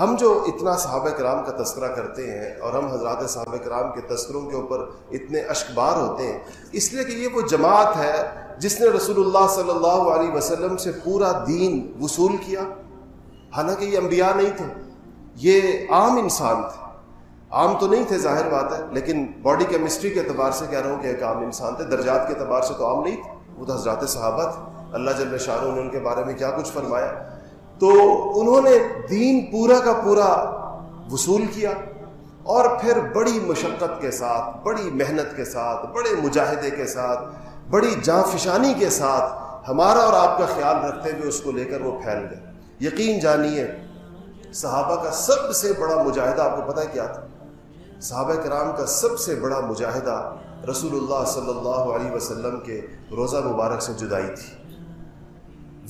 ہم جو اتنا صحابہ کرام کا تذکرہ کرتے ہیں اور ہم حضرات صحابہ کرام کے تذکروں کے اوپر اتنے اشکبار ہوتے ہیں، اس لیے کہ یہ وہ جماعت ہے جس نے رسول اللہ صلی اللہ علیہ وسلم سے پورا دین وصول کیا۔ حالانکہ یہ انبیاء نہیں تھے، یہ عام انسان تھے۔ عام تو نہیں تھے، ظاہر بات ہے، لیکن باڈی کیمسٹری کے اعتبار سے کہہ رہا ہوں کہ ایک عام انسان تھے۔ درجات کے اعتبار سے تو عام نہیں تھے وہ تو حضرات صحابہ تھے۔ اللہ جل شاہ نے ان کے بارے میں کیا کچھ فرمایا؟ تو انہوں نے دین پورا کا پورا وصول کیا اور پھر بڑی مشقت کے ساتھ، بڑی محنت کے ساتھ، بڑے مجاہدے کے ساتھ، بڑی جاں فشانی کے ساتھ ہمارا اور آپ کا خیال رکھتے ہوئے اس کو لے کر وہ پھیل گئے۔ یقین جانیے، صحابہ کا سب سے بڑا مجاہدہ، آپ کو پتہ کیا تھا؟ صحابہ کرام کا سب سے بڑا مجاہدہ رسول اللہ صلی اللہ علیہ وسلم کے روزہ مبارک سے جدائی تھی۔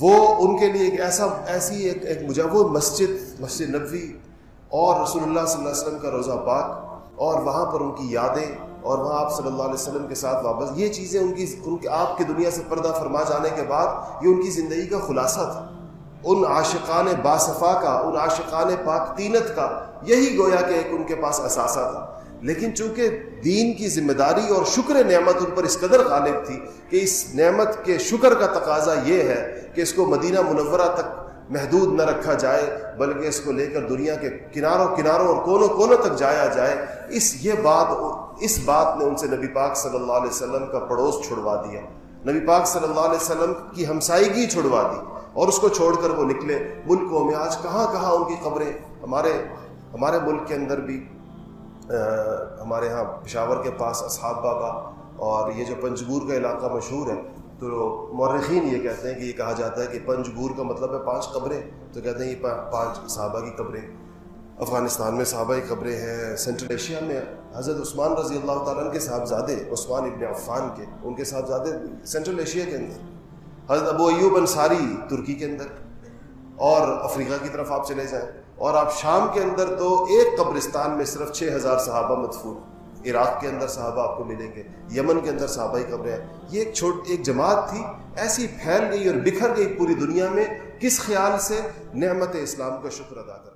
وہ ان کے لیے ایک ایسا ایسی ایک ایک مجا وہ مسجد مسجد نبوی اور رسول اللہ صلی اللہ علیہ وسلم کا روزہ پاک اور وہاں پر ان کی یادیں اور وہاں آپ صلی اللہ علیہ وسلم کے ساتھ واپس یہ چیزیں ان کی ان کے آپ کی دنیا سے پردہ فرما جانے کے بعد یہ ان کی زندگی کا خلاصہ تھا۔ ان عاشقان باصفا کا، ان عاشقان پاک تینت کا، یہی گویا کہ ایک ان کے پاس اثاثہ تھا۔ لیکن چونکہ دین کی ذمہ داری اور شکر نعمت ان پر اس قدر غالب تھی کہ اس نعمت کے شکر کا تقاضا یہ ہے کہ اس کو مدینہ منورہ تک محدود نہ رکھا جائے، بلکہ اس کو لے کر دنیا کے کناروں کناروں اور کونوں کونوں تک جایا جائے۔ اس یہ بات، اس بات نے ان سے نبی پاک صلی اللہ علیہ وسلم کا پڑوس چھڑوا دیا۔ نبی پاک صلی اللہ علیہ وسلم کی ہمسائیگی چھڑوا دی اور اس کو چھوڑ کر وہ نکلے۔ ملکوں میں آج کہاں کہاں ان کی قبریں؟ ہمارے ہمارے ملک کے اندر بھی ہمارے ہاں پشاور کے پاس اصحاب بابا اور یہ جو پنجگور کا علاقہ مشہور ہے، تو مورخین یہ کہتے ہیں کہ یہ کہا جاتا ہے کہ پنجگور کا مطلب ہے پانچ قبریں، تو کہتے ہیں یہ پانچ صحابہ کی قبریں۔ افغانستان میں صحابہ کی قبریں ہیں سینٹرل ایشیا میں حضرت عثمان رضی اللہ تعالیٰ کے صاحبزادے، عثمان ابن عفان کے، ان کے صاحبزادے سینٹرل ایشیا کے اندر۔ حضرت ابو ایوب انصاری ترکی کے اندر۔ اور افریقہ کی طرف آپ چلے جائیں۔ اور آپ شام کے اندر تو ایک قبرستان میں صرف چھ ہزار صحابہ مدفون عراق کے اندر صحابہ آپ کو ملیں گے، یمن کے اندر صحابہ قبریں ہیں۔ یہ ایک چھوٹ، ایک جماعت تھی، ایسی پھیل گئی اور بکھر گئی پوری دنیا میں۔ کس خیال سے؟ نعمت اسلام کا شکر ادا کر